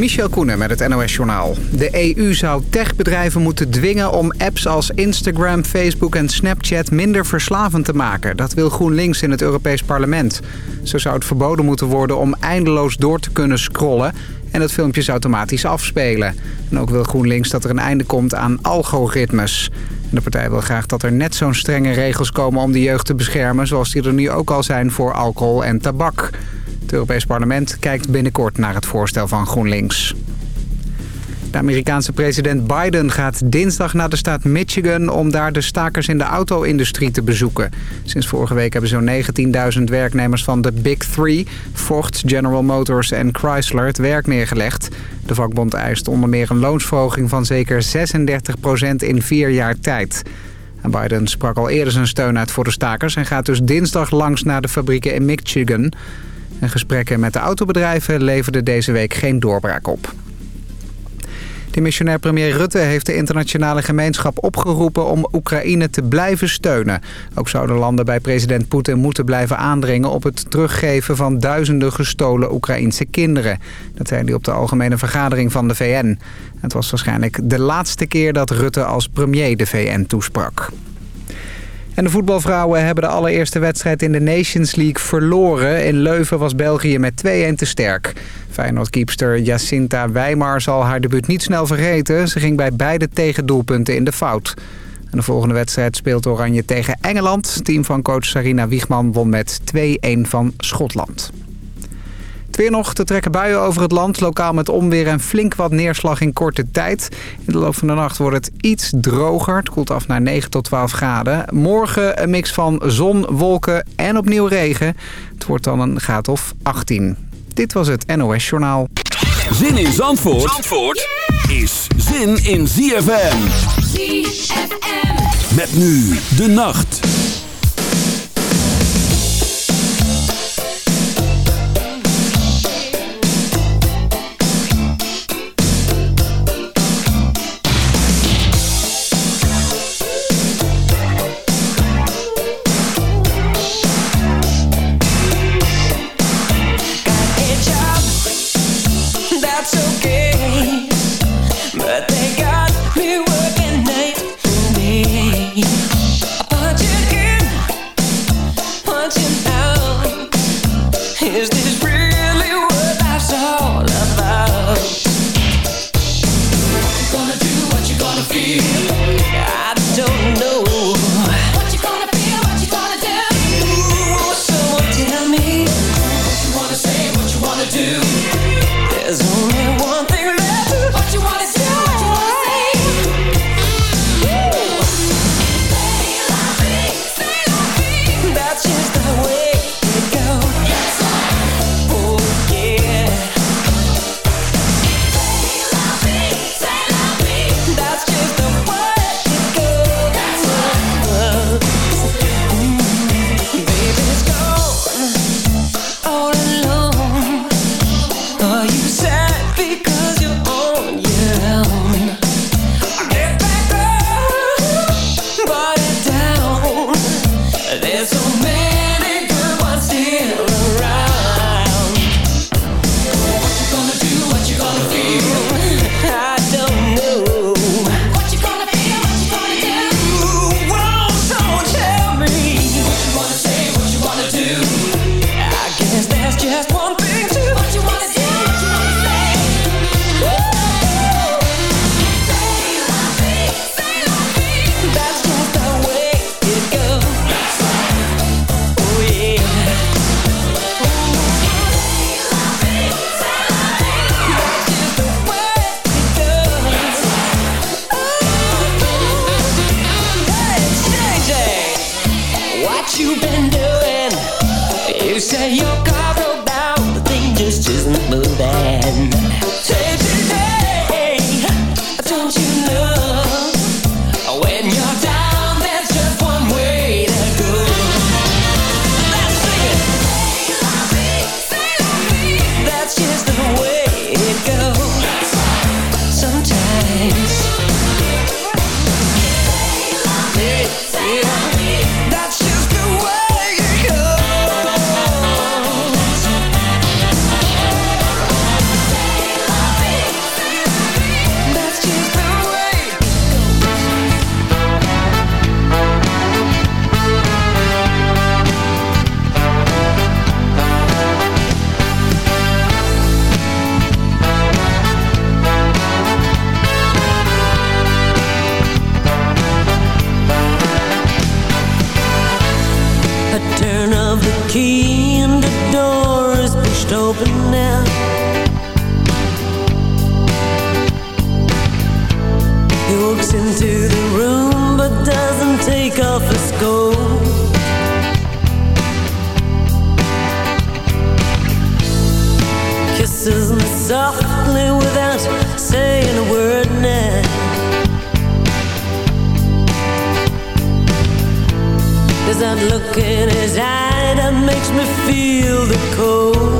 Michel Koenen met het NOS-journaal. De EU zou techbedrijven moeten dwingen om apps als Instagram, Facebook en Snapchat minder verslavend te maken. Dat wil GroenLinks in het Europees Parlement. Zo zou het verboden moeten worden om eindeloos door te kunnen scrollen en dat filmpjes automatisch afspelen. En ook wil GroenLinks dat er een einde komt aan algoritmes. De partij wil graag dat er net zo'n strenge regels komen om de jeugd te beschermen... zoals die er nu ook al zijn voor alcohol en tabak. Het Europees Parlement kijkt binnenkort naar het voorstel van GroenLinks. De Amerikaanse president Biden gaat dinsdag naar de staat Michigan... om daar de stakers in de auto-industrie te bezoeken. Sinds vorige week hebben zo'n 19.000 werknemers van de Big Three... Ford, General Motors en Chrysler het werk neergelegd. De vakbond eist onder meer een loonsverhoging van zeker 36% in vier jaar tijd. Biden sprak al eerder zijn steun uit voor de stakers... en gaat dus dinsdag langs naar de fabrieken in Michigan... En gesprekken met de autobedrijven leverden deze week geen doorbraak op. De missionair premier Rutte heeft de internationale gemeenschap opgeroepen om Oekraïne te blijven steunen. Ook zouden landen bij president Poetin moeten blijven aandringen op het teruggeven van duizenden gestolen Oekraïnse kinderen. Dat zei hij op de algemene vergadering van de VN. Het was waarschijnlijk de laatste keer dat Rutte als premier de VN toesprak. En de voetbalvrouwen hebben de allereerste wedstrijd in de Nations League verloren. In Leuven was België met 2-1 te sterk. Feyenoord-keepster Jacinta Weimar zal haar debuut niet snel vergeten. Ze ging bij beide tegendoelpunten in de fout. De volgende wedstrijd speelt Oranje tegen Engeland. Team van coach Sarina Wiegman won met 2-1 van Schotland weer nog te trekken buien over het land. Lokaal met onweer en flink wat neerslag in korte tijd. In de loop van de nacht wordt het iets droger. Het koelt af naar 9 tot 12 graden. Morgen een mix van zon, wolken en opnieuw regen. Het wordt dan een graad of 18. Dit was het NOS Journaal. Zin in Zandvoort, Zandvoort is zin in ZFM. ZFM. Met nu de nacht. softly without saying a word now. There's that look in his eye that makes me feel the cold.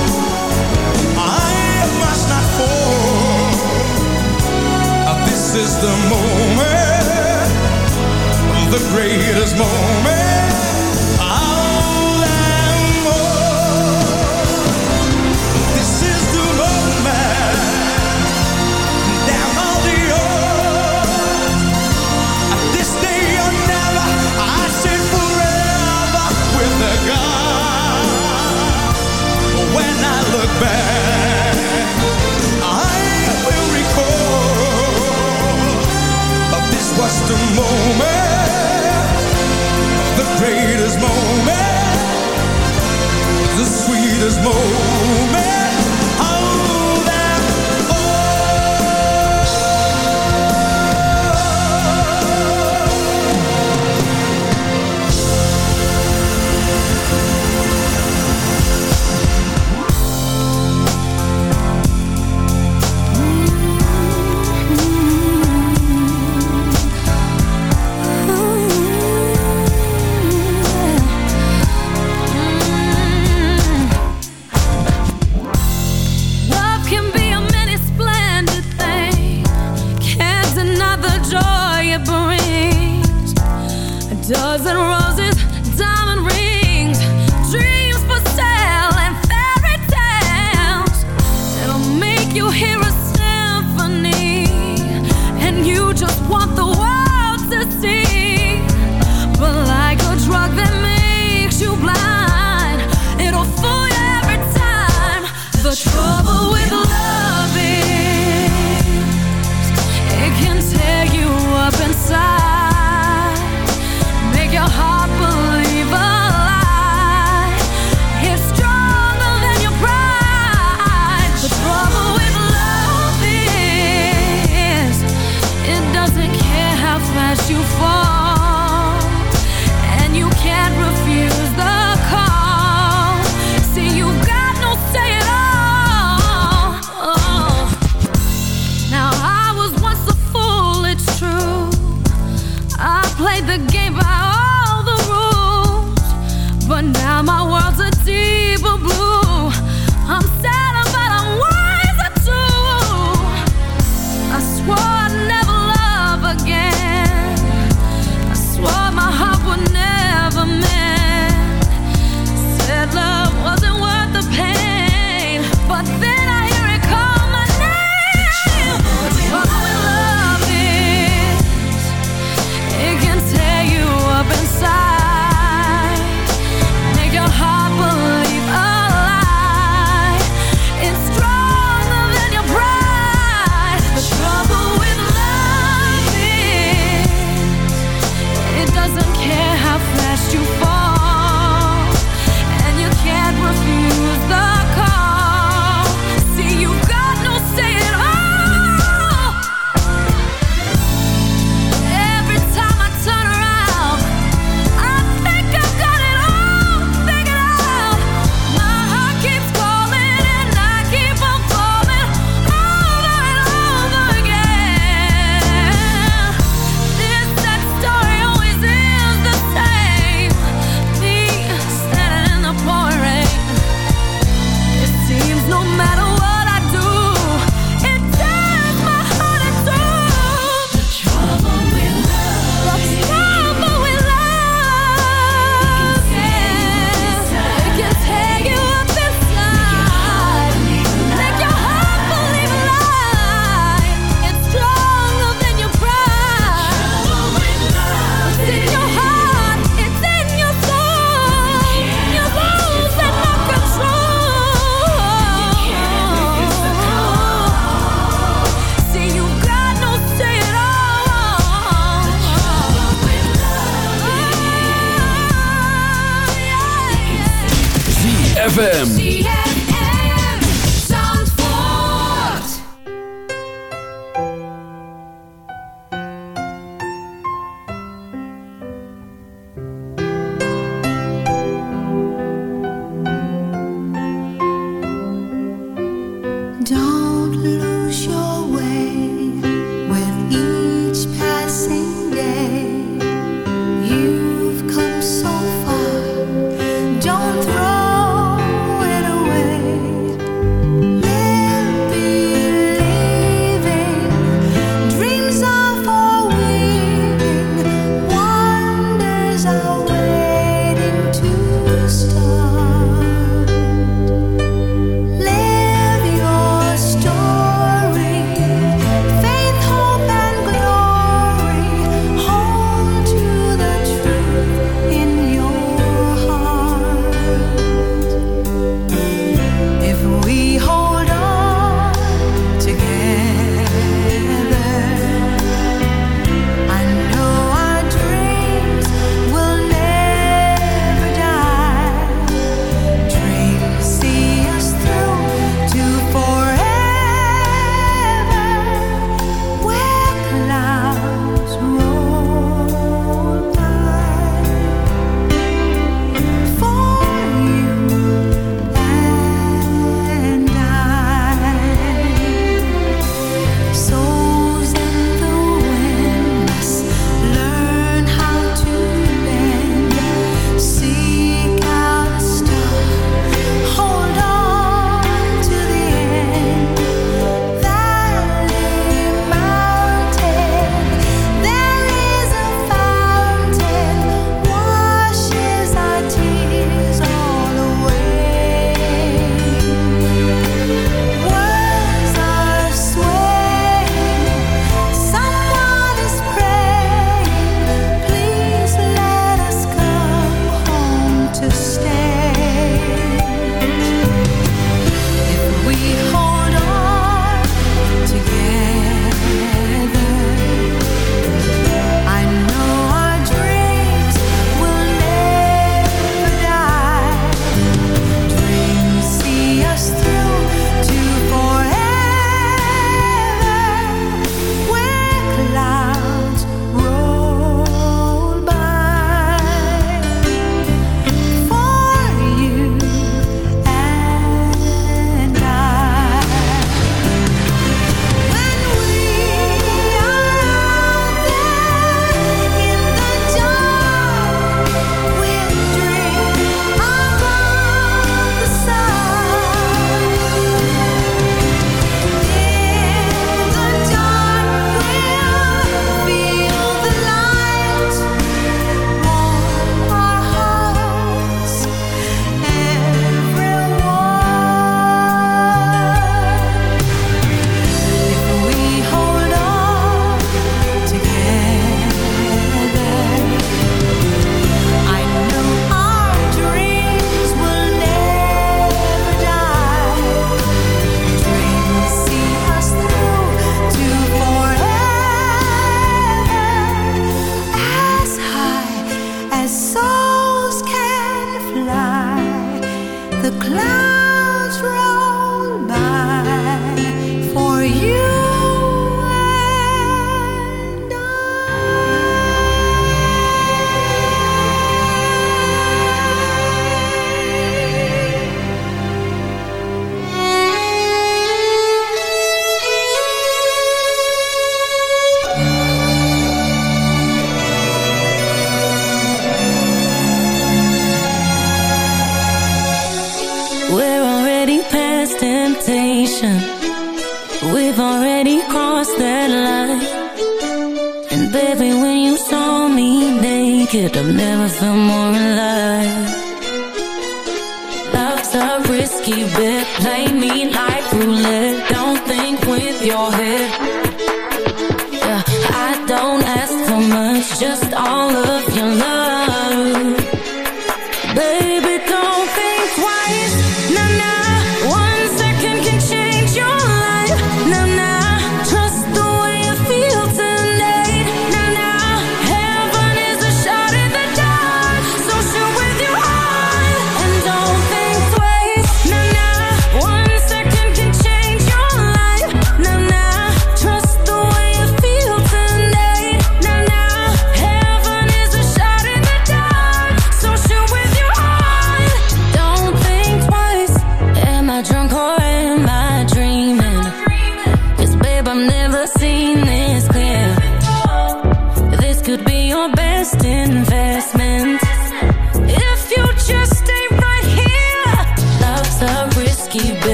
greatest moment.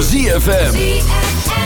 ZFM.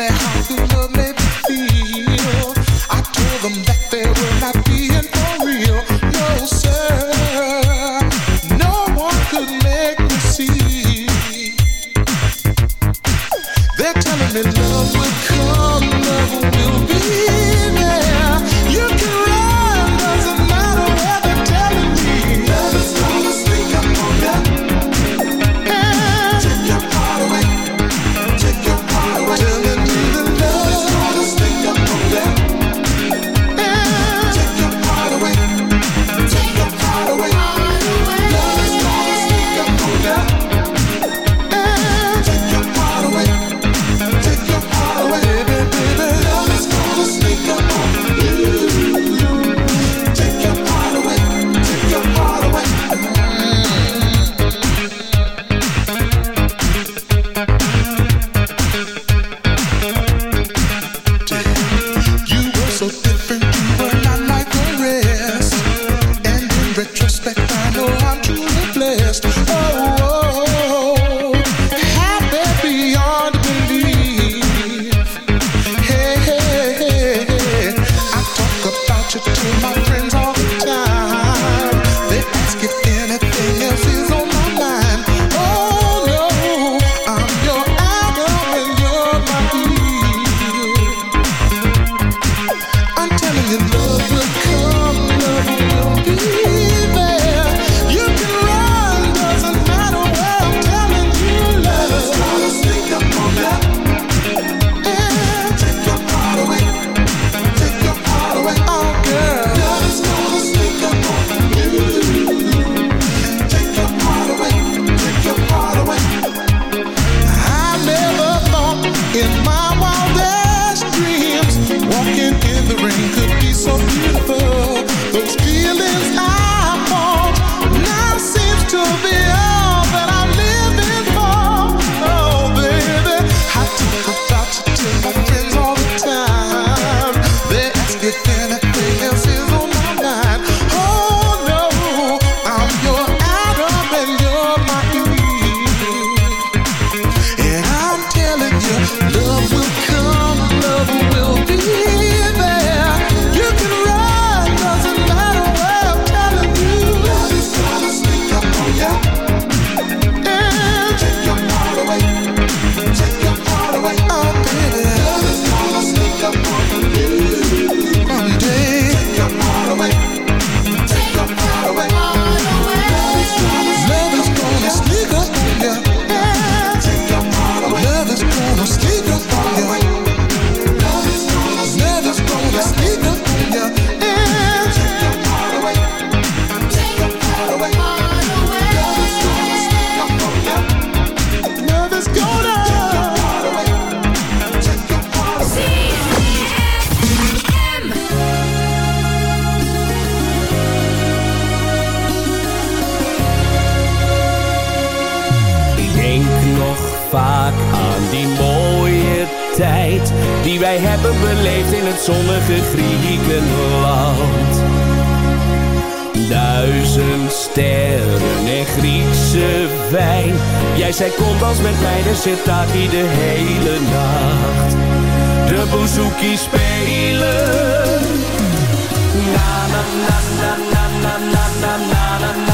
on meiden zit daar die de hele nacht. De bouzouki spelen. na na na na na na na na na na.